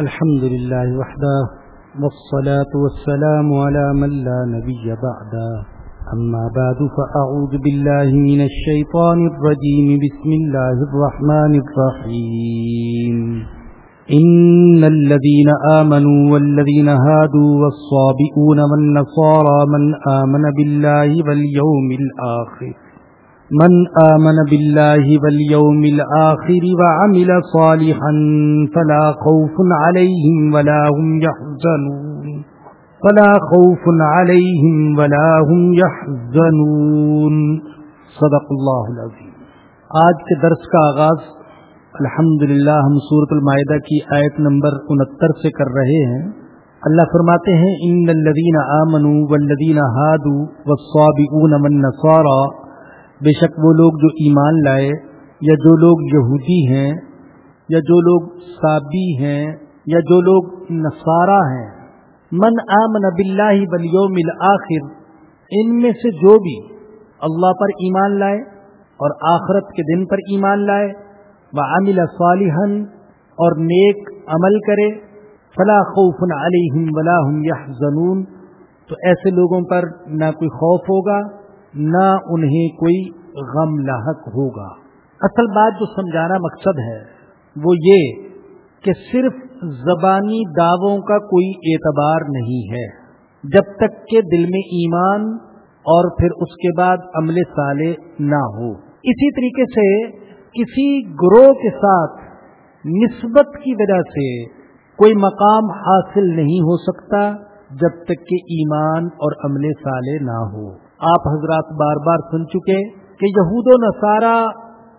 الحمد لله وحده، والصلاة والسلام على من لا نبي بعده. أما بعد، فأعوذ بالله من الشيطان الرجيم، بسم الله الرحمن الرحيم. إن الذين آمنوا والذين هادوا والصابئون والنصارى من آمن بالله واليوم الآخر من آمن بالله واليوم الآخر وعمل صالحا فلا خوف عليهم ولا هم يحزنون. فلا خوف عليهم ولا هم يحزنون. صدق الله العظيم آج کے درس کا آغاز الحمدللہ ہم سورة المائدہ کی آیت نمبر انہتر سے کر رہے ہیں. اللہ فرماتے ہیں، ان الذین آمنوا والذین هادوا والصابئون من نصارى بے شک وہ لوگ جو ایمان لائے یا جو لوگ یہودی ہیں یا جو لوگ صابی ہیں یا جو لوگ نصارہ ہیں، من آمن باللہ والیوم الاخر ان میں سے جو بھی اللہ پر ایمان لائے اور آخرت کے دن پر ایمان لائے وہ عامل صالحا اور نیک عمل کرے، فلا خوف علیہم ولا هم يحزنون تو ایسے لوگوں پر نہ کوئی خوف ہوگا نہ انہیں کوئی غم لاحق ہوگا۔ اصل بات جو سمجھانا مقصد ہے وہ یہ کہ صرف زبانی دعووں کا کوئی اعتبار نہیں ہے۔ جب تک کہ دل میں ایمان اور پھر اس کے بعد عمل سالے نہ ہو۔ اسی طریقے سے کسی گروہ کے ساتھ نسبت کی وجہ سے کوئی مقام حاصل نہیں ہو سکتا جب تک کہ ایمان اور عمل سالے نہ ہو۔ آپ حضرات بار بار سن چکے کہ یہود و نصارہ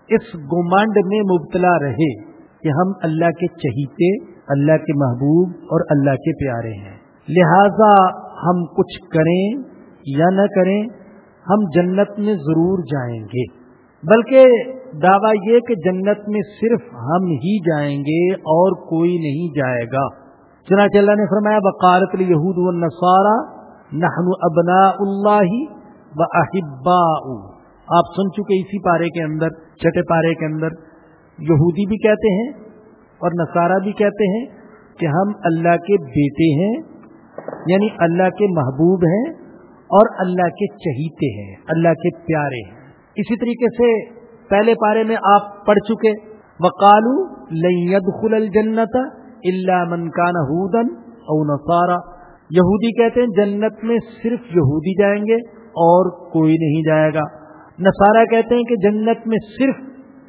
اس گمانڈ میں مبتلا رہے کہ ہم اللہ کے چہیتے، اللہ کے محبوب اور اللہ کے پیارے ہیں۔ لہذا ہم کچھ کریں یا نہ کریں، ہم جنت میں ضرور جائیں گے۔ بلکہ دعویٰ یہ کہ جنت میں صرف ہم ہی جائیں گے اور کوئی نہیں جائے گا۔ چنانچہ اللہ نے فرمایا بقالت یہود و نصارہ نحن ابنا اللہ احبا آپ سن چکے اسی پارے کے اندر، چھٹے پارے کے اندر۔ یہودی بھی کہتے ہیں اور نصارہ بھی کہتے ہیں کہ ہم اللہ کے بیٹے ہیں یعنی اللہ کے محبوب ہیں اور اللہ کے چہیتے ہیں، اللہ کے پیارے ہیں۔ اسی طریقے سے پہلے پارے میں آپ پڑھ چکے وقالو لد خل الجنت اللہ منکان ہودن او نصارہ یہودی کہتے ہیں جنت میں صرف یہودی جائیں گے اور کوئی نہیں جائے گا۔ نصارہ کہتے ہیں کہ جنت میں صرف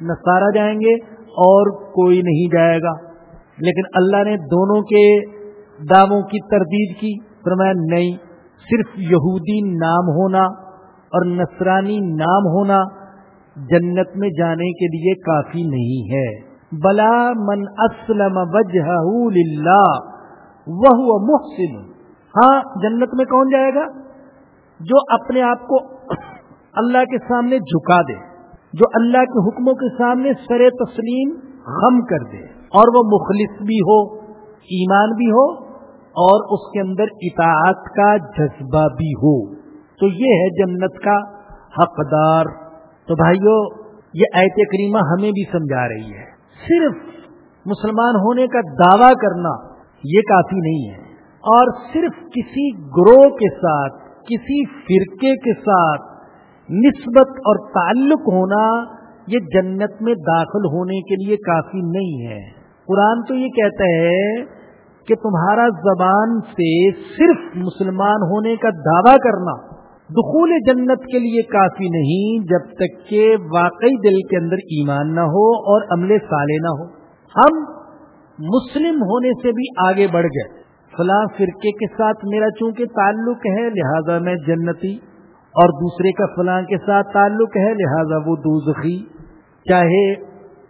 نصارہ جائیں گے اور کوئی نہیں جائے گا۔ لیکن اللہ نے دونوں کے دعووں کی تردید کی، فرمایا نہیں، صرف یہودی نام ہونا اور نصرانی نام ہونا جنت میں جانے کے لیے کافی نہیں ہے۔ بلا من اسلم وجہ وہ محسن۔ ہاں جنت میں کون جائے گا؟ جو اپنے آپ کو اللہ کے سامنے جھکا دے، جو اللہ کے حکموں کے سامنے سر تسلیم غم کر دے، اور وہ مخلص بھی ہو، ایمان بھی ہو، اور اس کے اندر اطاعت کا جذبہ بھی ہو۔ تو یہ ہے جنت کا حقدار۔ تو بھائیو، یہ ایت کریمہ ہمیں بھی سمجھا رہی ہے۔ صرف مسلمان ہونے کا دعویٰ کرنا یہ کافی نہیں ہے۔ اور صرف کسی گروہ کے ساتھ کسی فرقے کے ساتھ نسبت اور تعلق ہونا یہ جنت میں داخل ہونے کے لیے کافی نہیں ہے۔ قرآن تو یہ کہتا ہے کہ تمہارا زبان سے صرف مسلمان ہونے کا دعویٰ کرنا دخول جنت کے لیے کافی نہیں، جب تک کہ واقعی دل کے اندر ایمان نہ ہو اور عملے سالے نہ ہو۔ ہم مسلم ہونے سے بھی آگے بڑھ گئے۔ فلاں فرقے کے ساتھ میرا چونکہ تعلق ہے، لہذا میں جنتی اور دوسرے کا فلاں کے ساتھ تعلق ہے، لہذا وہ دوزخی۔ چاہے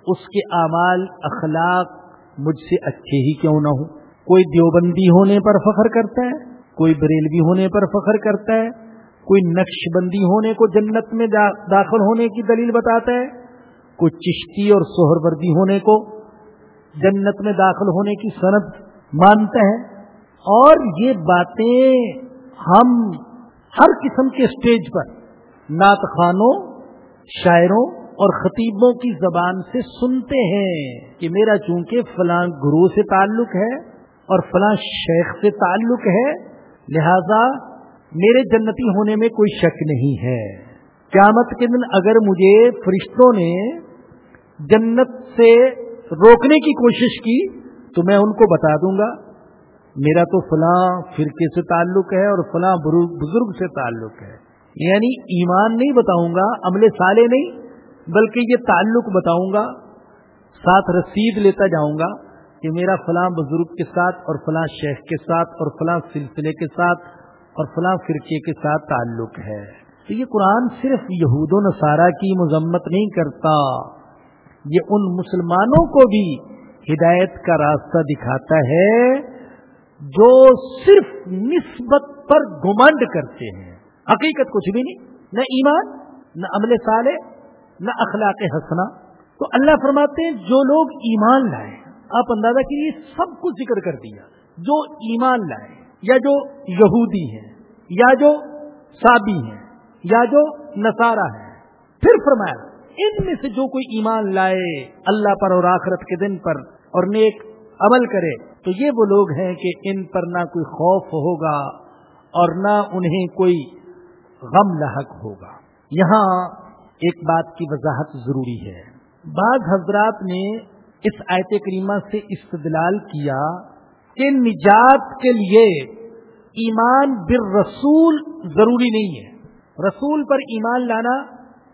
اس کے اعمال، اخلاق مجھ سے اچھے ہی کیوں نہ ہو کوئی دیوبندی ہونے پر فخر کرتا ہے، کوئی بریلوی ہونے پر فخر کرتا ہے، کوئی نقش بندی ہونے کو جنت میں داخل ہونے کی دلیل بتاتا ہے، کوئی چشتی اور سہر وردی ہونے کو جنت میں داخل ہونے کی صنعت مانتا ہے۔ اور یہ باتیں ہم ہر قسم کے اسٹیج پر نعت خانوں شاعروں اور خطیبوں کی زبان سے سنتے ہیں کہ میرا چونکہ فلاں گرو سے تعلق ہے اور فلاں شیخ سے تعلق ہے، لہذا میرے جنتی ہونے میں کوئی شک نہیں ہے۔ قیامت کے دن اگر مجھے فرشتوں نے جنت سے روکنے کی کوشش کی تو میں ان کو بتا دوں گا۔ میرا تو فلاں فرقے سے تعلق ہے اور فلاں بزرگ سے تعلق ہے۔ یعنی ایمان نہیں بتاؤں گا، عمل سالے نہیں، بلکہ یہ تعلق بتاؤں گا، ساتھ رسید لیتا جاؤں گا کہ میرا فلاں بزرگ کے ساتھ اور فلاں شیخ کے ساتھ اور فلاں سلسلے کے ساتھ اور فلاں فرقے کے ساتھ تعلق ہے۔ تو یہ قرآن صرف یہود و نصارہ کی مذمت نہیں کرتا، یہ ان مسلمانوں کو بھی ہدایت کا راستہ دکھاتا ہے۔ جو صرف نسبت پر گمنڈ کرتے ہیں۔ حقیقت کچھ بھی نہیں، نہ ایمان، نہ عمل صالح، نہ اخلاق ہنسنا تو اللہ فرماتے ہیں، جو لوگ ایمان لائے، آپ اندازہ کیجیے سب کچھ ذکر کر دیا۔ جو ایمان لائے، یا جو یہودی ہیں، یا جو سابی ہیں، یا جو نصارہ ہیں، پھر فرمایا، ان میں سے جو کوئی ایمان لائے، اللہ پر اور آخرت کے دن پر اور نیک عمل کرے تو یہ وہ لوگ ہیں کہ ان پر نہ کوئی خوف ہوگا اور نہ انہیں کوئی غم لاحق ہوگا۔ یہاں ایک بات کی وضاحت ضروری ہے۔ بعض حضرات نے اس آیت کریمہ سے استدلال کیا کہ نجات کے لیے ایمان بر رسول ضروری نہیں ہے۔ رسول پر ایمان لانا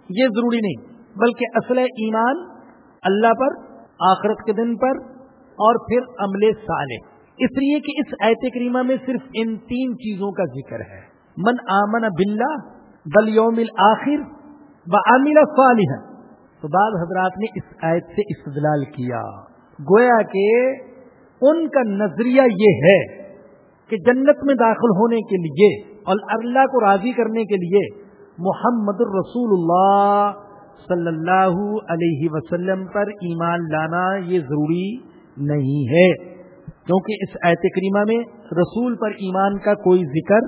یہ ضروری نہیں، بلکہ اصل ایمان اللہ پر، آخرت کے دن پر اور پھر عمل صالح۔ اس لیے کہ اس ایت کریمہ میں صرف ان تین چیزوں کا ذکر ہے۔ من آمن بلّہ بل یوم آخر و عامل صالح تو بعض حضرات نے اس آیت سے استدلال کیا۔ گویا کہ ان کا نظریہ یہ ہے کہ جنت میں داخل ہونے کے لیے اور اللہ کو راضی کرنے کے لیے محمد الرسول اللہ صلی اللہ علیہ وسلم پر ایمان لانا یہ ضروری نہیں ہے۔ کیونکہ اس ایت کریمہ میں رسول پر ایمان کا کوئی ذکر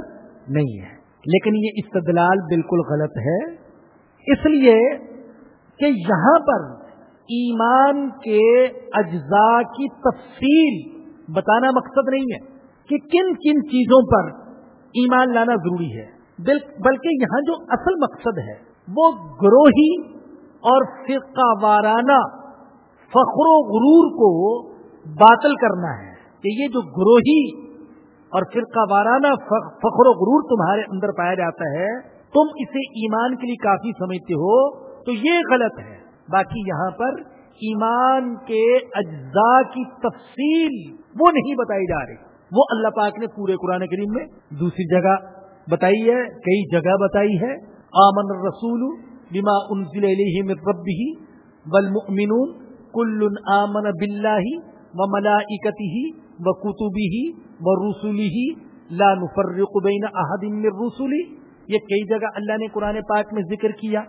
نہیں ہے۔ لیکن یہ استدلال بالکل غلط ہے۔ اس لیے کہ یہاں پر ایمان کے اجزاء کی تفصیل بتانا مقصد نہیں ہے کہ کن کن چیزوں پر ایمان لانا ضروری ہے۔ بلکہ یہاں جو اصل مقصد ہے، وہ گروہی اور فرقہ وارانہ فخر و غرور کو باطل کرنا ہے، کہ یہ جو گروہی اور فرقہ وارانہ فخر و غرور تمہارے اندر پایا جاتا ہے، تم اسے ایمان کے لیے کافی سمجھتے ہو، تو یہ غلط ہے۔ باقی یہاں پر ایمان کے اجزاء کی تفصیل وہ نہیں بتائی جا رہی۔ وہ اللہ پاک نے پورے قرآن کریم میں دوسری جگہ بتائی ہے، کئی جگہ بتائی ہے۔ آمن رسول بما انزل الیہ من ربہ والمؤمنون، کل آمن باللہ و ملائکتہ و کتبہ و رسولہ لا نفرق بین احد من رسولی یہ کئی جگہ اللہ نے قرآن پاک میں ذکر کیا۔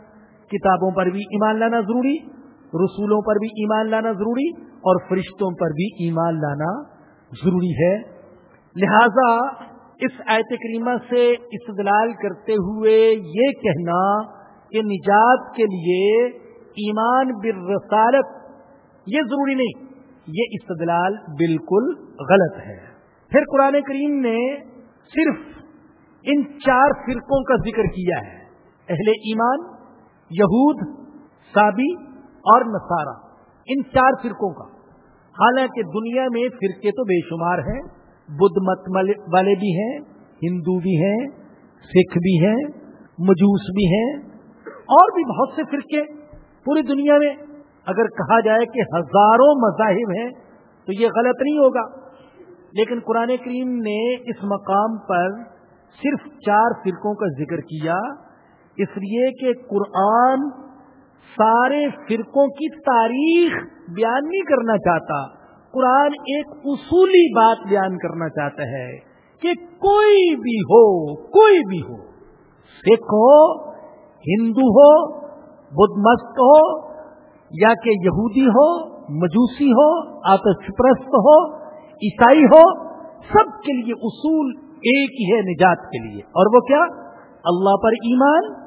کتابوں پر بھی ایمان لانا ضروری، رسولوں پر بھی ایمان لانا ضروری اور فرشتوں پر بھی ایمان لانا ضروری ہے۔ لہذا اس آیت کریمہ سے استدلال کرتے ہوئے یہ کہنا کہ نجات کے لیے ایمان بالرسالت یہ ضروری نہیں۔ یہ استدلال بالکل غلط ہے۔ پھر قرآن کریم نے صرف ان چار فرقوں کا ذکر کیا ہے۔ اہل ایمان، یہود، سابی اور نصارہ۔ ان چار فرقوں کا۔ حالانکہ دنیا میں فرقے تو بے شمار ہیں۔ بدھ مت والے بھی ہیں، ہندو بھی ہیں، سکھ بھی ہیں، مجوس بھی ہیں۔ اور بھی بہت سے فرقے پوری دنیا میں اگر کہا جائے کہ ہزاروں مذاہب ہیں تو یہ غلط نہیں ہوگا۔ لیکن قرآن کریم نے اس مقام پر صرف چار فرقوں کا ذکر کیا، اس لیے کہ قرآن سارے فرقوں کی تاریخ بیان نہیں کرنا چاہتا۔ قرآن ایک اصولی بات بیان کرنا چاہتا ہے کہ کوئی بھی ہو، کوئی بھی ہو، سکھ ہو، ہندو ہو بدھ مست ہو یا کہ یہودی ہو، مجوسی ہو، آتش پرست ہو، عیسائی ہو، سب کے لیے اصول ایک ہی ہے نجات کے لیے۔ اور وہ کیا؟ اللہ پر ایمان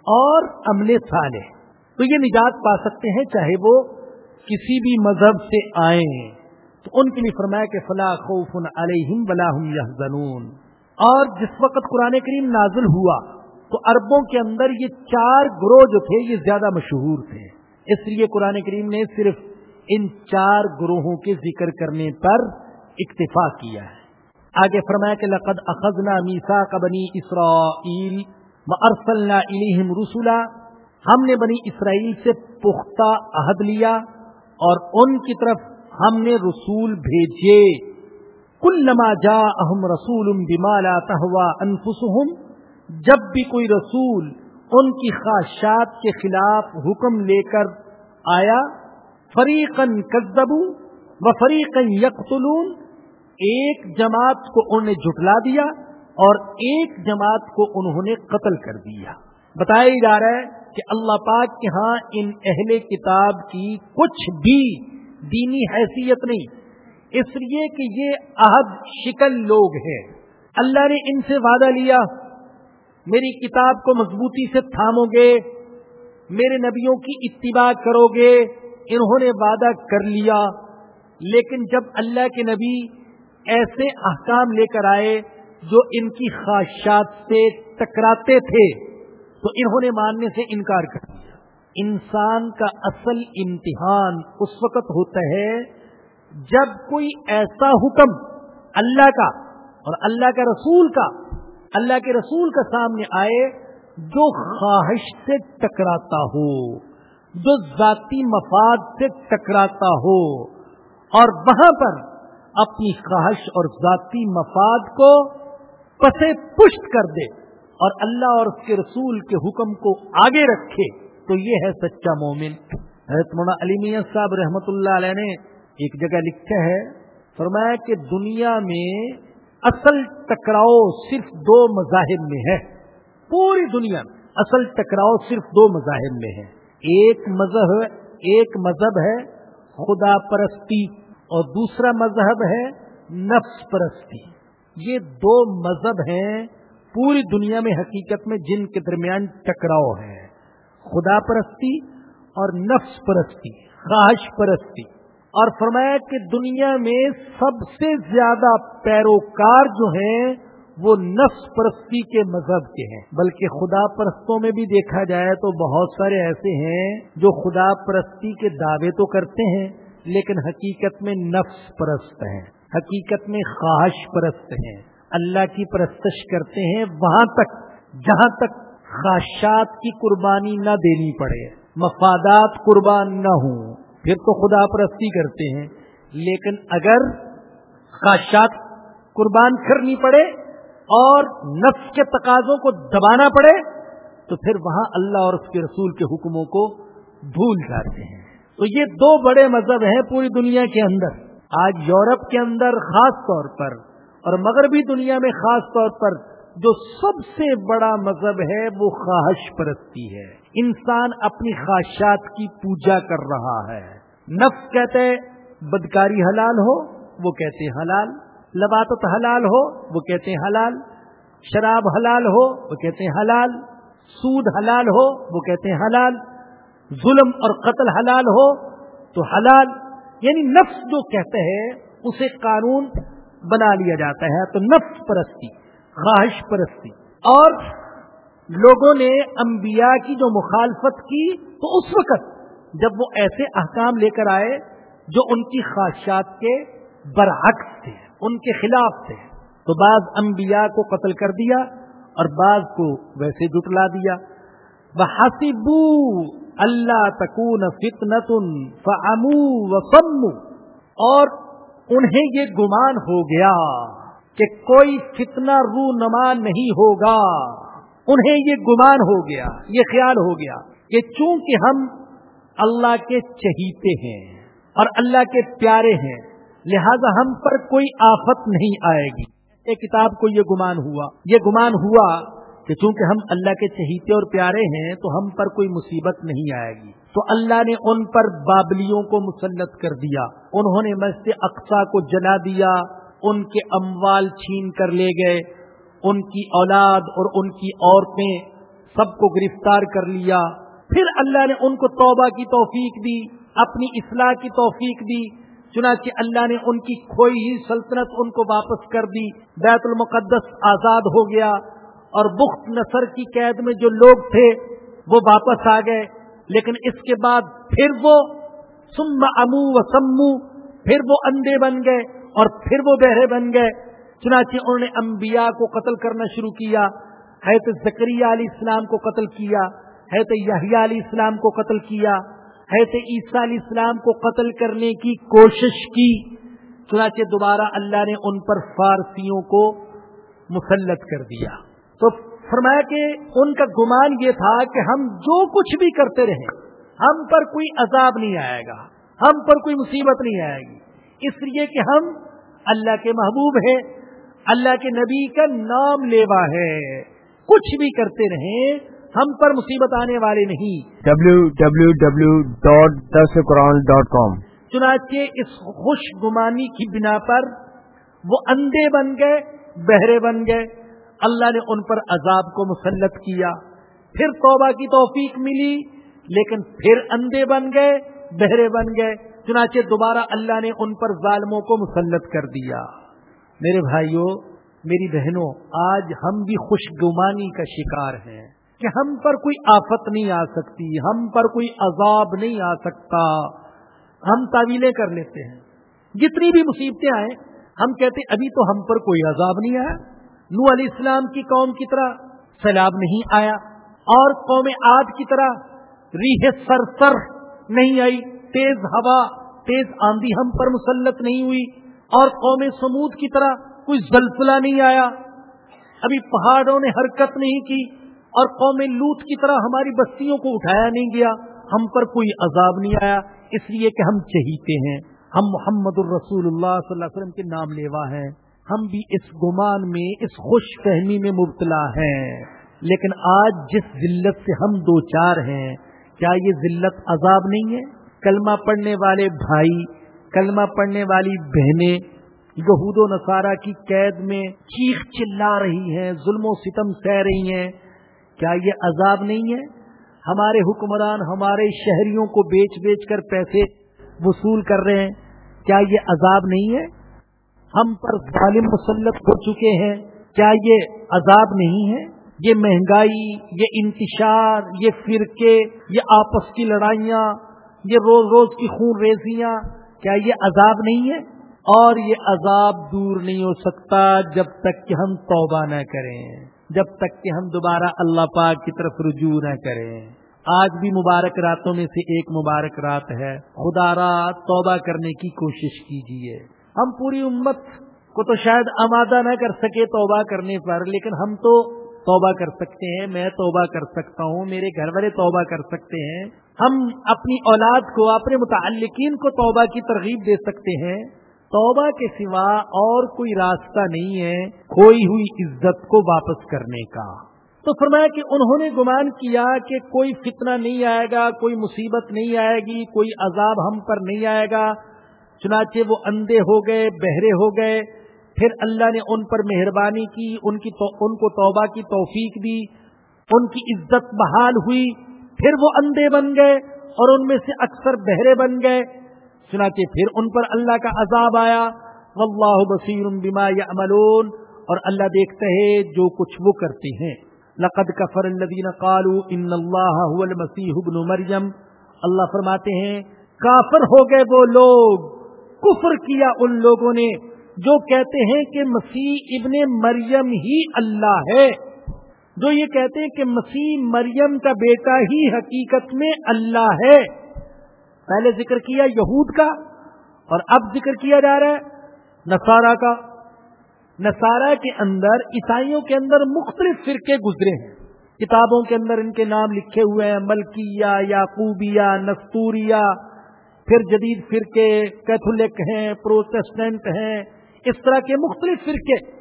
اور عمل صالح۔ تو یہ نجات پا سکتے ہیں چاہے وہ کسی بھی مذہب سے آئیں۔ تو ان کے لیے فرمایا کہ فلاں خوف علیہم بلاحم یحزنون۔ اور جس وقت قرآن کریم نازل ہوا، تو عربوں کے اندر یہ چار گروہ جو تھے، یہ زیادہ مشہور تھے۔ اس لیے قرآن کریم نے صرف ان چار گروہوں کے ذکر کرنے پر اکتفا کیا ہے۔ آگے فرمایا کہ لقد اخذنا میسا بنی اسرائیل ارسلنا الیہم رسولا۔ ہم نے بنی اسرائیل سے پختہ عہد لیا اور ان کی طرف ہم نے رسول بھیجے۔ کل نما جا اہم رسول بمالا تہوا انفسہم۔ جب بھی کوئی رسول ان کی خواہشات کے خلاف حکم لے کر آیا فریقن کزبو و فریقن یکلون ایک جماعت کو انہوں نے جٹلا دیا اور ایک جماعت کو انہوں نے قتل کر دیا۔ بتایا جا رہا ہے کہ اللہ پاک کے ہاں ان اہل کتاب کی کچھ بھی دینی حیثیت نہیں۔ اس لیے کہ یہ عہد شکل لوگ ہیں۔ اللہ نے ان سے وعدہ لیا۔ میری کتاب کو مضبوطی سے تھامو گے میرے نبیوں کی اتباع کرو گے انہوں نے وعدہ کر لیا۔ لیکن جب اللہ کے نبی ایسے احکام لے کر آئے جو ان کی خواہشات سے ٹکراتے تھے، تو انہوں نے ماننے سے انکار کر دیا۔ انسان کا اصل امتحان اس وقت ہوتا ہے جب کوئی ایسا حکم اللہ کا اور اللہ کا رسول کا اللہ کے رسول کا سامنے آئے جو خواہش سے ٹکراتا ہو، جو ذاتی مفاد سے ٹکراتا ہو، اور وہاں پر اپنی خواہش اور ذاتی مفاد کو پسے پشت کر دے اور اللہ اور اس کے رسول کے حکم کو آگے رکھے، تو یہ ہے سچا مومن۔ حضرت مولانا علی میاں صاحب رحمت اللہ علیہ نے ایک جگہ لکھا ہے، فرمایا کہ دنیا میں اصل ٹکراؤ صرف دو مذاہب میں ہے۔ پوری دنیا میں اصل ٹکراؤ صرف دو مذاہب میں ہے۔ ایک مذہب ایک مذہب ہے خدا پرستی اور دوسرا مذہب ہے نفس پرستی۔ یہ دو مذہب ہیں پوری دنیا میں حقیقت میں جن کے درمیان ٹکراؤ ہے۔ خدا پرستی اور نفس پرستی، خواہش پرستی۔ اور فرمایا کہ دنیا میں سب سے زیادہ پیروکار جو ہیں وہ نفس پرستی کے مذہب کے ہیں۔ بلکہ خدا پرستوں میں بھی دیکھا جائے تو بہت سارے ایسے ہیں جو خدا پرستی کے دعوے تو کرتے ہیں، لیکن حقیقت میں نفس پرست ہیں۔ حقیقت میں خواہش پرست ہیں۔ اللہ کی پرستش کرتے ہیں۔ وہاں تک، جہاں تک خواہشات کی قربانی نہ دینی پڑے، مفادات قربان نہ ہوں۔ پھر تو خدا پرستی کرتے ہیں۔ لیکن اگر خواہشات قربان کرنی پڑے اور نفس کے تقاضوں کو دبانا پڑے، تو پھر وہاں اللہ اور اس کے رسول کے حکموں کو بھول جاتے ہیں۔ تو یہ دو بڑے مذہب ہیں پوری دنیا کے اندر۔ آج یورپ کے اندر خاص طور پر اور مغربی دنیا میں خاص طور پر جو سب سے بڑا مذہب ہے، وہ خواہش پرستی ہے۔ انسان اپنی خواہشات کی پوجا کر رہا ہے۔ نفس کہتے بدکاری حلال ہو، وہ کہتے حلال۔ لباتت حلال ہو، وہ کہتے ہیں حلال۔ شراب حلال ہو، وہ کہتے ہیں حلال۔ سود حلال ہو، وہ کہتے ہیں حلال۔ ظلم اور قتل حلال ہو، تو حلال۔ یعنی نفس جو کہتے ہیں، اسے قانون بنا لیا جاتا ہے۔ تو نفس پرستی، خواہش پرستی۔ اور لوگوں نے انبیاء کی جو مخالفت کی تو اس وقت جب وہ ایسے احکام لے کر آئے جو ان کی خواہشات کے برعکس تھے، ان کے خلاف تھے۔ تو بعض انبیاء کو قتل کر دیا اور بعض کو ویسے جٹلا دیا۔ وہ اللہ تکون فتنتن فامو و اور انہیں یہ گمان ہو گیا کہ کوئی فتنہ رو نما نہیں ہوگا۔ انہیں یہ گمان ہو گیا، یہ خیال ہو گیا کہ چونکہ ہم اللہ کے چہیتے ہیں اور اللہ کے پیارے ہیں، لہذا ہم پر کوئی آفت نہیں آئے گی۔ ایک کتاب کو یہ گمان ہوا، یہ گمان ہوا کہ چونکہ ہم اللہ کے چہیتے اور پیارے ہیں تو ہم پر کوئی مصیبت نہیں آئے گی۔ تو اللہ نے ان پر بابلیوں کو مسلط کر دیا، انہوں نے مسجد اقسا کو جلا دیا، ان کے اموال چھین کر لے گئے۔ ان کی اولاد اور ان کی عورتیں سب کو گرفتار کر لیا۔ پھر اللہ نے ان کو توبہ کی توفیق دی، اپنی اصلاح کی توفیق دی۔ چنانچہ اللہ نے ان کی کھوئی ہی سلطنت ان کو واپس کر دی۔ بیت المقدس آزاد ہو گیا اور بخت نصر کی قید میں جو لوگ تھے وہ واپس آ گئے۔ لیکن اس کے بعد پھر وہ سم امو و سمو، پھر وہ اندھے بن گئے اور پھر وہ بہرے بن گئے۔ چنانچہ انہوں نے انبیاء کو قتل کرنا شروع کیا حیرت زکریہ علیہ السلام کو قتل کیا حیرت یحییٰ علیہ السلام کو قتل کیا حیرت عیسیٰ علیہ السلام کو قتل کرنے کی کوشش کی۔ چنانچہ دوبارہ اللہ نے ان پر فارسیوں کو مسلط کر دیا۔ تو فرمایا کہ ان کا گمان یہ تھا کہ ہم جو کچھ بھی کرتے رہیں، ہم پر کوئی عذاب نہیں آئے گا، ہم پر کوئی مصیبت نہیں آئے گی۔ اس لیے کہ ہم اللہ کے محبوب ہیں۔ اللہ کے نبی کا نام لیوا ہے۔ کچھ بھی کرتے رہیں ہم پر مصیبت آنے والے نہیں۔ ڈبلو ڈبلو ڈبلو ڈاٹ دس قرآن ڈاٹ کام چنانچہ اس خوش گمانی کی بنا پر وہ اندھے بن گئے بہرے بن گئے۔ اللہ نے ان پر عذاب کو مسلط کیا۔ پھر توبہ کی توفیق ملی لیکن پھر اندھے بن گئے بہرے بن گئے۔ چنانچہ دوبارہ اللہ نے ان پر ظالموں کو مسلط کر دیا۔ میرے بھائیوں میری بہنوں، آج ہم بھی خوش گمانی کا شکار ہیں کہ ہم پر کوئی آفت نہیں آ سکتی، ہم پر کوئی عذاب نہیں آ سکتا۔ ہم تعویلیں کر لیتے ہیں۔ جتنی بھی مصیبتیں آئیں، ہم کہتے ابھی تو ہم پر کوئی عذاب نہیں آیا۔ نو علیہ السلام کی قوم کی طرح سیلاب نہیں آیا۔ اور قوم آج کی طرح ریح سر سر نہیں آئی۔ تیز ہوا، تیز آندھی ہم پر مسلط نہیں ہوئی۔ اور قوم سمود کی طرح کوئی زلزلہ نہیں آیا۔ ابھی پہاڑوں نے حرکت نہیں کی اور قوم لوت کی طرح ہماری بستیوں کو اٹھایا نہیں گیا۔ ہم پر کوئی عذاب نہیں آیا۔ اس لیے کہ ہم چہیتے ہیں۔ ہم محمد الرسول اللہ صلی اللہ علیہ وسلم کے نام لیوا ہیں۔ ہم بھی اس گمان میں، اس خوش فہمی میں مبتلا ہیں۔ لیکن آج جس ذلت سے ہم دو چار ہیں، کیا یہ ذلت عذاب نہیں ہے؟ کلمہ پڑھنے والے بھائی کلمہ پڑھنے والی بہنیں یہود و نصارہ کی قید میں چیخ چلا رہی ہیں، ظلم و ستم سہ رہی ہیں۔ کیا یہ عذاب نہیں ہے؟ ہمارے حکمران ہمارے شہریوں کو بیچ بیچ کر پیسے وصول کر رہے ہیں۔ کیا یہ عذاب نہیں ہے؟ ہم پر ظالم مسلط ہو چکے ہیں۔ کیا یہ عذاب نہیں ہے؟ یہ مہنگائی، یہ انتشار، یہ فرقے، یہ آپس کی لڑائیاں، یہ روز روز کی خون ریزیاں کیا یہ عذاب نہیں ہے؟ اور یہ عذاب دور نہیں ہو سکتا جب تک کہ ہم توبہ نہ کریں۔ جب تک کہ ہم دوبارہ اللہ پاک کی طرف رجوع نہ کریں۔ آج بھی مبارک راتوں میں سے ایک مبارک رات ہے۔ خدا رات توبہ کرنے کی کوشش کیجیے ہم پوری امت کو تو شاید آمادہ نہ کر سکے توبہ کرنے پر، لیکن ہم تو توبہ کر سکتے ہیں، میں توبہ کر سکتا ہوں، میرے گھر والے توبہ کر سکتے ہیں۔ ہم اپنی اولاد کو، اپنے متعلقین کو توبہ کی ترغیب دے سکتے ہیں۔ توبہ کے سوا اور کوئی راستہ نہیں ہے کھوئی ہوئی عزت کو واپس کرنے کا۔ تو فرمایا کہ انہوں نے گمان کیا کہ کوئی فتنہ نہیں آئے گا، کوئی مصیبت نہیں آئے گی، کوئی عذاب ہم پر نہیں آئے گا۔ چنانچہ وہ اندھے ہو گئے، بہرے ہو گئے۔ پھر اللہ نے ان پر مہربانی کی، ان کی تو، ان کو توبہ کی توفیق دی، ان کی عزت بحال ہوئی، پھر وہ اندھے بن گئے اور ان میں سے اکثر بہرے بن گئے۔ چنانچہ پھر ان پر اللہ کا عذاب آیا۔ واللہ بصیر بما یعملون۔ اور اللہ دیکھتے ہیں جو کچھ وہ کرتے ہیں۔ لقد کفر الذین قالوا ان اللہ هو المسیح ابن مریم۔ اللہ فرماتے ہیں، کافر ہو گئے وہ لوگ۔ کفر کیا ان لوگوں نے۔ جو کہتے ہیں کہ مسیح ابن مریم ہی اللہ ہے، جو یہ کہتے ہیں کہ مسیح مریم کا بیٹا ہی حقیقت میں اللہ ہے۔ پہلے ذکر کیا یہود کا اور اب ذکر کیا جا رہا ہے نسارا کا۔ نسارا کے اندر، عیسائیوں کے اندر مختلف فرقے گزرے ہیں۔ کتابوں کے اندر ان کے نام لکھے ہوئے ہیں، ملکیہ یاقوبیہ نستوریا پھر جدید فرقے کیتھولک ہیں پروٹسٹنٹ ہیں۔ اس طرح کے مختلف فرقے،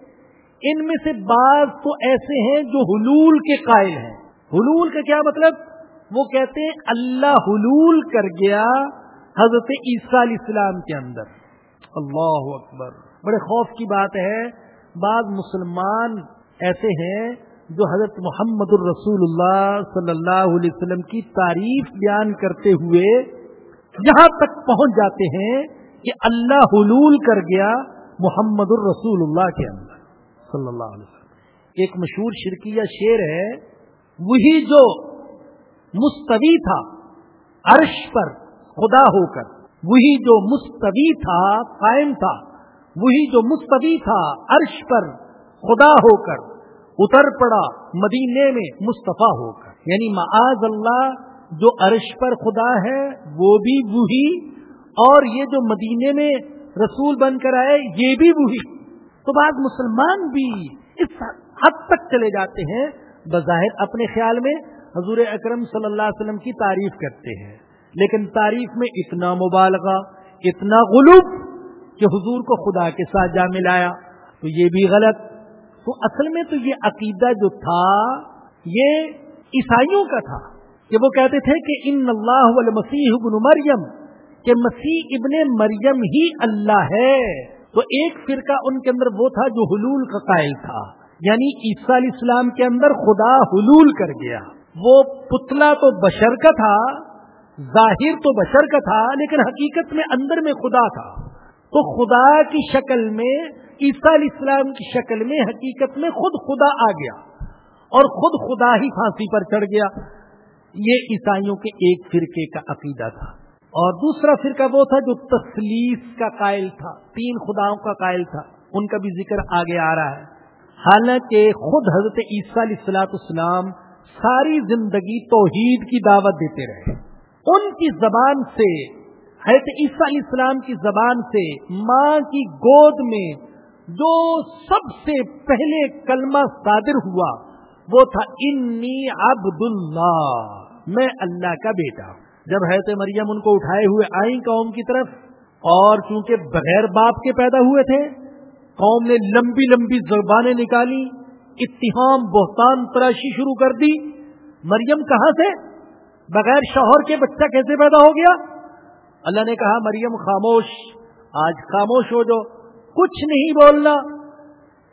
ان میں سے بعض تو ایسے ہیں جو حلول کے قائل ہیں۔ حلول کا کیا مطلب؟ وہ کہتے ہیں اللہ حلول کر گیا حضرت عیسیٰ علیہ السلام کے اندر۔ اللہ اکبر۔ بڑے خوف کی بات ہے۔ بعض مسلمان ایسے ہیں جو حضرت محمد الرسول اللہ صلی اللہ علیہ وسلم کی تعریف بیان کرتے ہوئے یہاں تک پہنچ جاتے ہیں کہ اللہ حلول کر گیا محمد الرسول اللہ کے اندر، صلی اللہ علیہ وسلم۔ ایک مشہور شرکیہ شعر ہے، وہی جو مستوی تھا، عرش پر خدا ہو کر، وہی جو مستوی تھا، قائم تھا، وہی جو مستوی تھا، عرش پر خدا ہو کر، اتر پڑا مدینے میں مصطفیٰ ہو کر۔ یعنی معاذ اللہ جو عرش پر خدا ہے، وہ بھی وہی، اور یہ جو مدینے میں رسول بن کر آئے، یہ بھی وہی۔ تو بعض مسلمان بھی اس حد تک چلے جاتے ہیں، بظاہر اپنے خیال میں حضور اکرم صلی اللہ علیہ وسلم کی تعریف کرتے ہیں۔ لیکن تعریف میں اتنا مبالغہ، اتنا غلوب کہ حضور کو خدا کے ساتھ جا ملایا۔ تو یہ بھی غلط۔ تو اصل میں تو یہ عقیدہ جو تھا، یہ عیسائیوں کا تھا۔ کہ وہ کہتے تھے کہ ان اللہ مسیح ابن مریم کہ مسیح ابن مریم ہی اللہ ہے۔ تو ایک فرقہ ان کے اندر وہ تھا جو حلول کا قائل تھا۔ یعنی عیسیٰ علیہ السلام کے اندر خدا حلول کر گیا۔ وہ پتلا تو بشر کا تھا، ظاہر تو بشر کا تھا، لیکن حقیقت میں اندر میں خدا تھا۔ تو خدا کی شکل میں، عیسیٰ علیہ السلام کی شکل میں حقیقت میں خود خدا آ گیا۔ اور خود خدا ہی پھانسی پر چڑھ گیا۔ یہ عیسائیوں کے ایک فرقے کا عقیدہ تھا۔ اور دوسرا فرقہ وہ تھا جو تسلیس کا قائل تھا، تین خداؤں کا قائل تھا۔ ان کا بھی ذکر آگے آ رہا ہے۔ حالانکہ خود حضرت عیسیٰ علیہ السلاۃ اسلام ساری زندگی توحید کی دعوت دیتے رہے۔ ان کی زبان سے، حضرت عیسیٰ علیہ السلام کی زبان سے، ماں کی گود میں جو سب سے پہلے کلمہ صادر ہوا، وہ تھا انی عبد اللہ میں اللہ کا بیٹا جب حضرت مریم ان کو اٹھائے ہوئے آئی قوم کی طرف، اور چونکہ بغیر باپ کے پیدا ہوئے تھے، قوم نے لمبی لمبی زبانیں نکالی اتحام بہتان تراشی شروع کر دی۔ مریم کہاں سے؟ بغیر شوہر کے بچہ کیسے پیدا ہو گیا؟ اللہ نے کہا، مریم خاموش، آج خاموش ہو جو، کچھ نہیں بولنا۔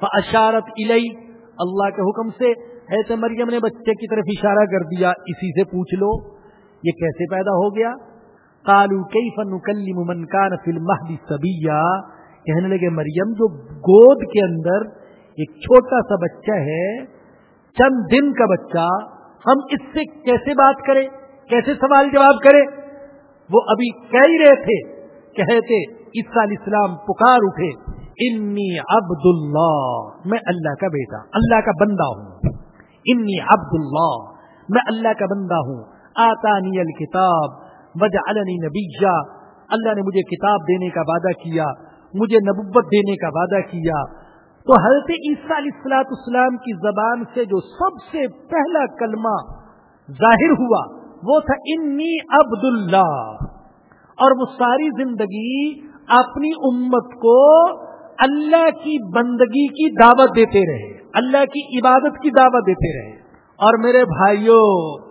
اشارت الئی اللہ کے حکم سے ایسے مریم نے بچے کی طرف اشارہ کر دیا، اسی سے پوچھ لو۔ یہ کیسے پیدا ہو گیا؟ کالو کئی فن کلی من کان فلم سبیا کہنے لگے، مریم، جو گود کے اندر ایک چھوٹا سا بچہ ہے، چند دن کا بچہ، ہم اس سے کیسے بات کریں؟ کیسے سوال جواب کریں؟ وہ ابھی کہہ رہے تھے کہتے عیسیٰ علیہ السلام، پکار اٹھے، انی عبد اللہ میں اللہ کا بیٹا، اللہ کا بندہ ہوں۔ انی عبد اللہ میں اللہ کا بندہ ہوں۔ آتانی الکتاب، وجعلنی نبیجا اللہ نے مجھے کتاب دینے کا وعدہ کیا، مجھے نبوت دینے کا وعدہ کیا۔ تو حضرت عیسیٰ علیہ السلاۃ اسلام کی زبان سے جو سب سے پہلا کلمہ ظاہر ہوا، وہ تھا انی عبد اللہ اور وہ ساری زندگی اپنی امت کو اللہ کی بندگی کی دعوت دیتے رہے، اللہ کی عبادت کی دعوت دیتے رہے۔ اور میرے بھائیوں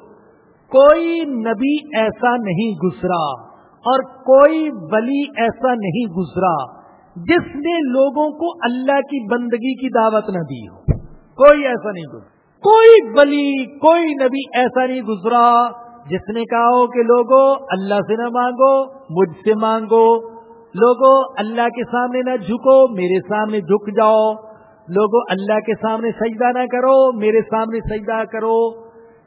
کوئی نبی ایسا نہیں گزرا اور کوئی ولی ایسا نہیں گزرا جس نے لوگوں کو اللہ کی بندگی کی دعوت نہ دی ہو۔ کوئی ایسا نہیں گزرا۔ کوئی ولی، کوئی نبی ایسا نہیں گزرا جس نے کہا ہو کہ لوگوں اللہ سے نہ مانگو، مجھ سے مانگو۔ لوگوں اللہ کے سامنے نہ جھکو، میرے سامنے جھک جاؤ۔ لوگوں اللہ کے سامنے سجدہ نہ کرو، میرے سامنے سجدہ کرو۔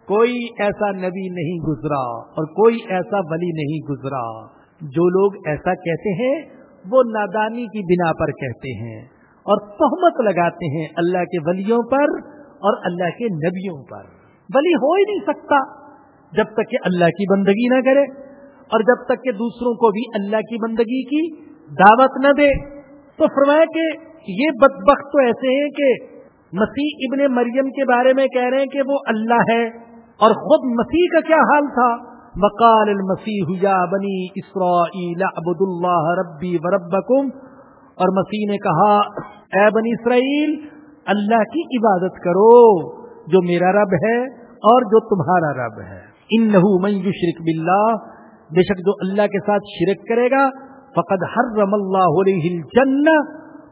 کوئی ایسا نبی نہیں گزرا اور کوئی ایسا ولی نہیں گزرا۔ جو لوگ ایسا کہتے ہیں، وہ نادانی کی بنا پر کہتے ہیں اور تہمت لگاتے ہیں اللہ کے ولیوں پر اور اللہ کے نبیوں پر۔ ولی ہو ہی نہیں سکتا جب تک کہ اللہ کی بندگی نہ کرے اور جب تک کہ دوسروں کو بھی اللہ کی بندگی کی دعوت نہ دے۔ تو فرمایا کہ یہ بدبخت تو ایسے ہیں کہ مسیح ابن مریم کے بارے میں کہہ رہے ہیں کہ وہ اللہ ہے۔ اور خود مسیح کا کیا حال تھا؟ مقال المسیح، یا بنی اسرائیل عبد اللہ ربی وربکم اور مسیح نے کہا، اے بنی اسرائیل، اللہ کی عبادت کرو، جو میرا رب ہے اور جو تمہارا رب ہے۔ ان من یشرک باللہ، بے شک جو اللہ کے ساتھ شرک کرے گا، فقد حرم اللہ علیہ الجنہ،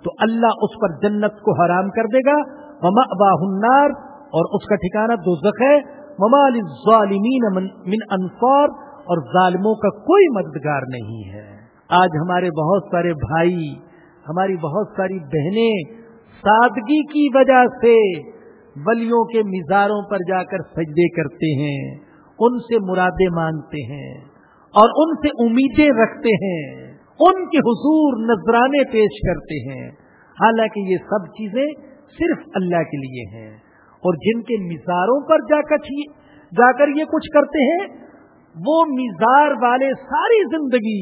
تو اللہ اس پر جنت کو حرام کر دے گا۔ مما النار، اور اس کا ٹھکانہ دوزخ ہے۔ ممال ظالمین من انصار اور ظالموں کا کوئی مددگار نہیں ہے۔ آج ہمارے بہت سارے بھائی، ہماری بہت ساری بہنیں سادگی کی وجہ سے ولیوں کے مزاروں پر جا کر سجدے کرتے ہیں، ان سے مرادیں مانگتے ہیں اور ان سے امیدیں رکھتے ہیں، ان کے حضور نذرانے پیش کرتے ہیں۔ حالانکہ یہ سب چیزیں صرف اللہ کے لیے ہیں۔ اور جن کے مزاروں پر جا کر جا کر یہ کچھ کرتے ہیں، وہ مزار والے ساری زندگی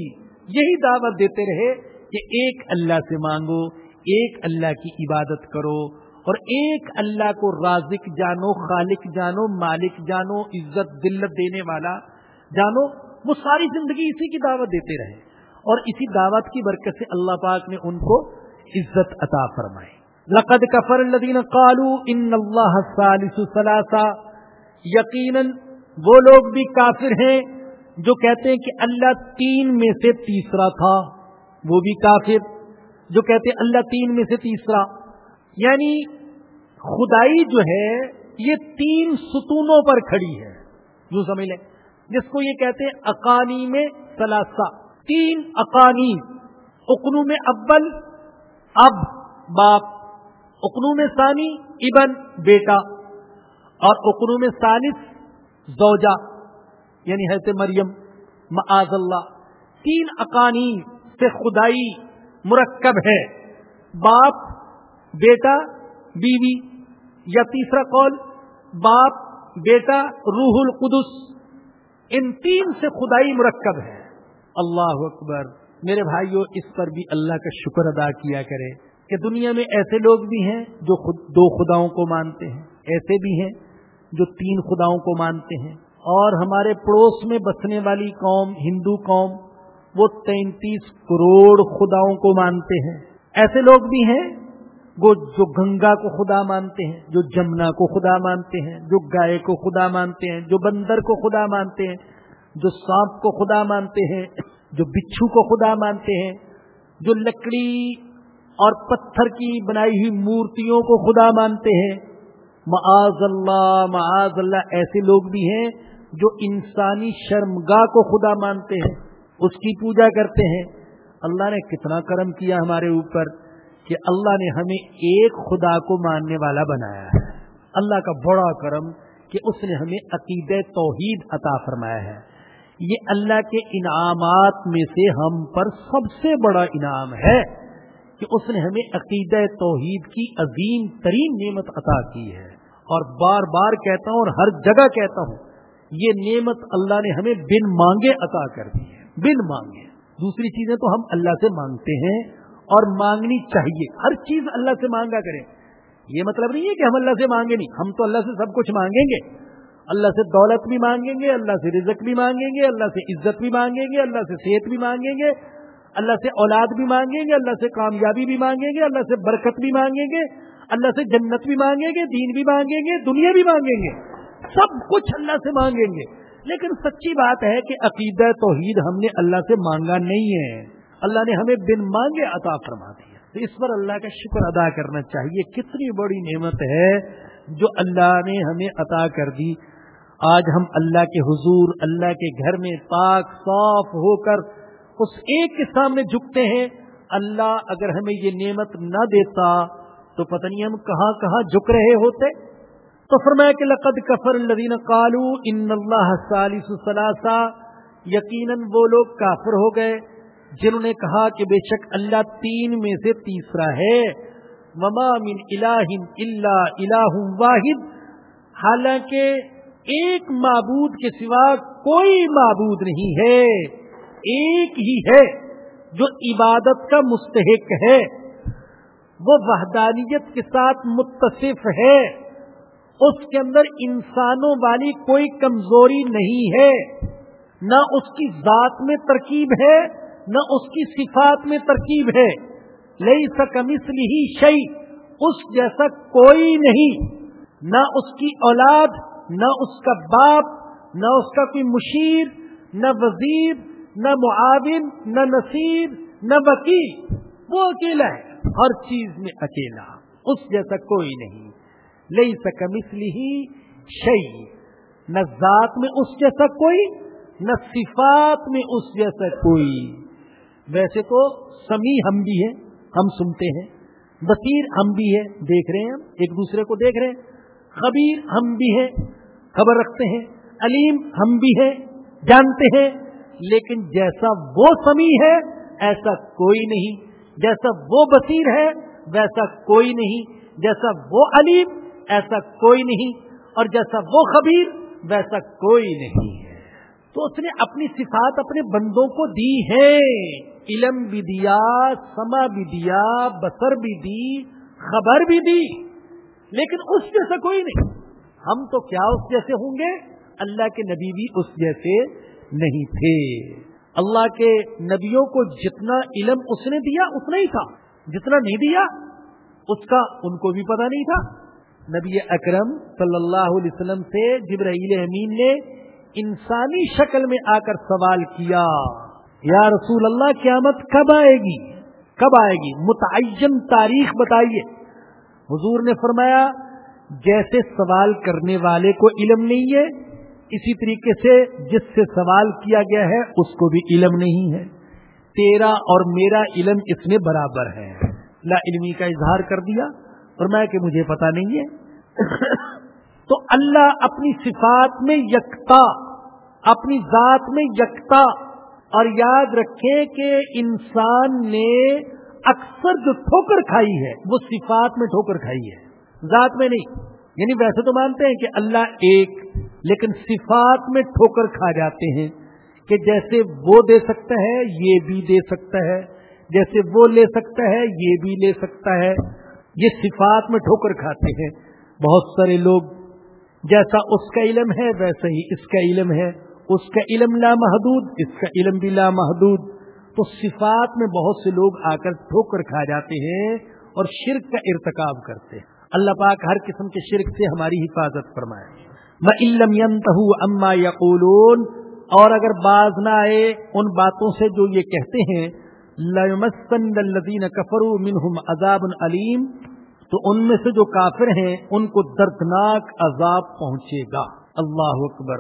یہی دعوت دیتے رہے کہ ایک اللہ سے مانگو، ایک اللہ کی عبادت کرو اور ایک اللہ کو رازق جانو، خالق جانو، مالک جانو، عزت دلت دینے والا جانو، وہ ساری زندگی اسی کی دعوت دیتے رہے اور اسی دعوت کی برکت سے اللہ پاک نے ان کو عزت عطا فرمائی۔ لقد کفر الذين قالوا ان اللہ ثالث ثلاثه وہ لوگ بھی کافر ہیں جو کہتے ہیں کہ اللہ تین میں سے تیسرا تھا، وہ بھی کافر جو کہتے ہیں اللہ تین میں سے تیسرا۔ یعنی خدائی جو ہے، یہ تین ستونوں پر کھڑی ہے۔ جو سمجھ لیں، جس کو یہ کہتے ہیں اکانی میں سلاسا تین اکانی اکنو میں ابل اب، باپ۔ میں ثانی، ابن، بیٹا، اور میں ثالث، زوجہ یعنی حیث مریم، معاذ اللہ۔ تین اکانی سے خدائی مرکب ہے۔ باپ، بیٹا، بیوی۔ یا تیسرا قول، باپ، بیٹا، روح القدس۔ ان تین سے خدائی مرکب ہے۔ اللہ اکبر۔ میرے بھائیوں اس پر بھی اللہ کا شکر ادا کیا کرے۔ کہ دنیا میں ایسے لوگ بھی ہیں جو خود دو خداؤں کو مانتے ہیں، ایسے بھی ہیں جو تین خداؤں کو مانتے ہیں۔ اور ہمارے پڑوس میں بسنے والی قوم، ہندو قوم، وہ تینتیس کروڑ خداؤں کو مانتے ہیں۔ ایسے لوگ بھی ہیں وہ جو گنگا کو خدا مانتے ہیں، جو جمنا کو خدا مانتے ہیں، جو گائے کو خدا مانتے ہیں، جو بندر کو خدا مانتے ہیں، جو سانپ کو خدا مانتے ہیں، جو بچھو کو خدا مانتے ہیں، جو لکڑی اور پتھر کی بنائی ہوئی مورتیوں کو خدا مانتے ہیں۔ معاذ اللہ معاذ اللہ ایسے لوگ بھی ہیں جو انسانی شرمگاہ کو خدا مانتے ہیں، اس کی پوجا کرتے ہیں۔ اللہ نے کتنا کرم کیا ہمارے اوپر کہ اللہ نے ہمیں ایک خدا کو ماننے والا بنایا ہے۔ اللہ کا بڑا کرم کہ اس نے ہمیں عقید توحید عطا فرمایا ہے۔ یہ اللہ کے انعامات میں سے ہم پر سب سے بڑا انعام ہے۔ کہ اس نے ہمیں عقیدہ توحید کی عظیم ترین نعمت عطا کی ہے۔ اور بار بار کہتا ہوں اور ہر جگہ کہتا ہوں، یہ نعمت اللہ نے ہمیں بن مانگے عطا کر دی ہے۔ بن مانگے۔ دوسری چیزیں تو ہم اللہ سے مانگتے ہیں اور مانگنی چاہیے۔ ہر چیز اللہ سے مانگا کریں یہ مطلب نہیں ہے کہ ہم اللہ سے مانگے نہیں۔ ہم تو اللہ سے سب کچھ مانگیں گے۔ اللہ سے دولت بھی مانگیں گے، اللہ سے رزق بھی مانگیں گے، اللہ سے عزت بھی مانگیں گے، اللہ سے صحت بھی مانگیں گے۔ اللہ سے اولاد بھی مانگیں گے، اللہ سے کامیابی بھی مانگیں گے، اللہ سے برکت بھی مانگیں گے، اللہ سے جنت بھی مانگیں گے، دین بھی مانگیں گے، دنیا بھی مانگیں گے۔ سب کچھ اللہ سے مانگیں گے۔ لیکن سچی بات ہے کہ عقیدہ توحید ہم نے اللہ سے مانگا نہیں ہے۔ اللہ نے ہمیں بن مانگے عطا فرما دیا۔ تو اس پر اللہ کا شکر ادا کرنا چاہیے۔ کتنی بڑی نعمت ہے جو اللہ نے ہمیں عطا کر دی۔ آج ہم اللہ کے حضور، اللہ کے گھر میں پاک، صاف ہو کر اس ایک کے سامنے جھکتے ہیں، اللہ اگر ہمیں یہ نعمت نہ دیتا تو پتہ نہیں ہم کہاں کہاں جھک رہے ہوتے۔ تو فرمایا کہ لقد کفر الذین قالوا ان اللہ ثالث ثلاثہ۔ یقیناً وہ لوگ کافر ہو گئے جنہوں نے کہا کہ بے شک اللہ تین میں سے تیسرا ہے۔ وما من الہ الا الہ واحد۔ حالانکہ ایک معبود کے سوا کوئی معبود نہیں ہے۔ ایک ہی ہے جو عبادت کا مستحق ہے۔ وہ وحدانیت کے ساتھ متصف ہے۔ اس کے اندر انسانوں والی کوئی کمزوری نہیں ہے۔ نہ اس کی ذات میں ترکیب ہے، نہ اس کی صفات میں ترکیب ہے۔ لئی سکمسلی ہی شعی اس جیسا کوئی نہیں۔ نہ اس کی اولاد، نہ اس کا باپ، نہ اس کا کوئی مشیر، نہ وزیر نہ معاون، نہ نصیر، نہ وکیل، وہ اکیلا ہے، ہر چیز میں اکیلا، اس جیسا کوئی نہیں۔ لئی سکمسلی ہی شعی نہ ذات میں اس جیسا کوئی، نہ صفات میں اس جیسا کوئی۔ ویسے تو سمی ہم بھی ہیں، ہم سنتے ہیں، بصیر ہم بھی ہے دیکھ رہے ہیں ہم، ایک دوسرے کو دیکھ رہے ہیں۔ خبیر ہم بھی ہیں، خبر رکھتے ہیں، علیم ہم بھی ہیں، جانتے ہیں۔ لیکن جیسا وہ سمی ہے، ایسا کوئی نہیں۔ جیسا وہ بصیر ہے، ویسا کوئی نہیں۔ جیسا وہ علیم، ایسا کوئی نہیں۔ اور جیسا وہ خبیر، ویسا کوئی نہیں۔ تو اس نے اپنی صفات اپنے بندوں کو دی ہے علم بھی دیا سما بھی دیا بسر بھی دی، خبر بھی دی۔ لیکن اس جیسا کوئی نہیں۔ ہم تو کیا اس جیسے ہوں گے؟ اللہ کے نبی بھی اس جیسے نہیں تھے۔ اللہ کے نبیوں کو جتنا علم اس نے دیا، اتنا ہی تھا۔ جتنا نہیں دیا، اس کا ان کو بھی پتا نہیں تھا۔ نبی اکرم صلی اللہ علیہ وسلم سے جبرائیل امین نے انسانی شکل میں آ کر سوال کیا، یا رسول اللہ، قیامت کب آئے گی؟ کب آئے گی؟ متعین تاریخ بتائیے۔ حضور نے فرمایا، جیسے سوال کرنے والے کو علم نہیں ہے اسی طریقے سے جس سے سوال کیا گیا ہے، اس کو بھی علم نہیں ہے۔ تیرا اور میرا علم اس میں برابر ہے۔ لا علمی کا اظہار کر دیا اور میں کہ مجھے پتا نہیں ہے۔ تو اللہ اپنی صفات میں یکتا، اپنی ذات میں یکتا۔ اور یاد رکھے کہ انسان نے اکثر جو ٹھوکر کھائی ہے، وہ صفات میں ٹھوکر کھائی ہے۔ ذات میں نہیں۔ یعنی ویسے تو مانتے ہیں کہ اللہ ایک لیکن صفات میں ٹھوکر کھا جاتے ہیں کہ جیسے وہ دے سکتا ہے، یہ بھی دے سکتا ہے۔ جیسے وہ لے سکتا ہے، یہ بھی لے سکتا ہے۔ یہ صفات میں ٹھوکر کھاتے ہیں۔ بہت سارے لوگ جیسا اس کا علم ہے، ویسا ہی اس کا علم ہے۔ اس کا علم لامحدود، اس کا علم بھی لامحدود۔ تو صفات میں بہت سے لوگ آ کر ٹھوکر کھا جاتے ہیں اور شرک کا ارتکاب کرتے ہیں۔ اللہ پاک ہر قسم کے شرک سے ہماری حفاظت فرمائے۔ اما یا اور اگر باز نہ آئے ان باتوں سے جو یہ کہتے ہیں کفرو منہم عذاب علیم تو ان میں سے جو کافر ہیں، ان کو دردناک عذاب پہنچے گا۔ اللہ اکبر۔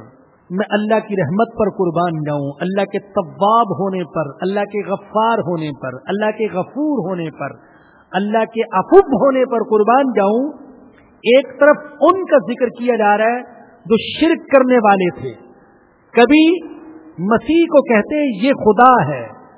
میں اللہ کی رحمت پر قربان جاؤں، اللہ کے طواب ہونے پر، اللہ کے غفار ہونے پر، اللہ کے غفور ہونے پر، اللہ کے افب ہونے پر قربان جاؤں۔ ایک طرف ان کا ذکر کیا جا رہا ہے جو شرک کرنے والے تھے۔ کبھی مسیح کو کہتے یہ خدا ہے۔